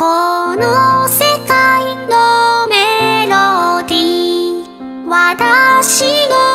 この世界のメロディー。私の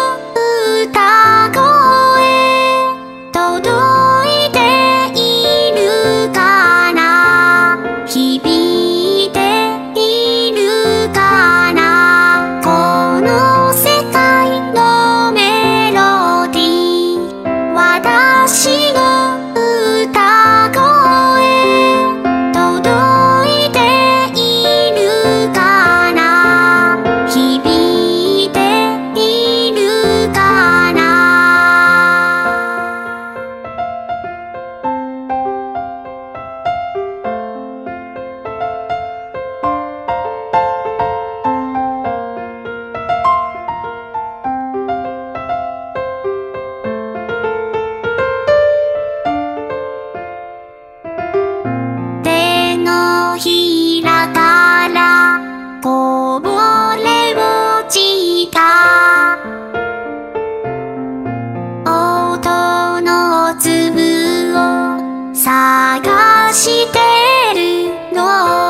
探してるの。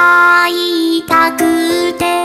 会いたくて。